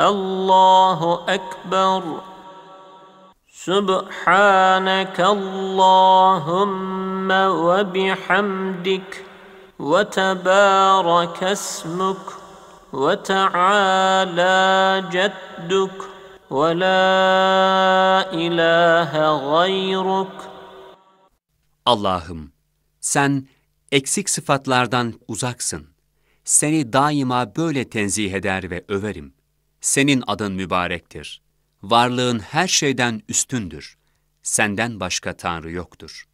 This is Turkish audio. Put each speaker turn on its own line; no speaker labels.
الله أكبر سبحانك اللهم وبحمدك وتبارك اسمك وتعالى جدك ولا إله غيرك
Allah'ım, sen eksik sıfatlardan uzaksın. Seni daima böyle tenzih eder ve överim. Senin adın mübarektir. Varlığın her şeyden üstündür. Senden başka Tanrı yoktur.''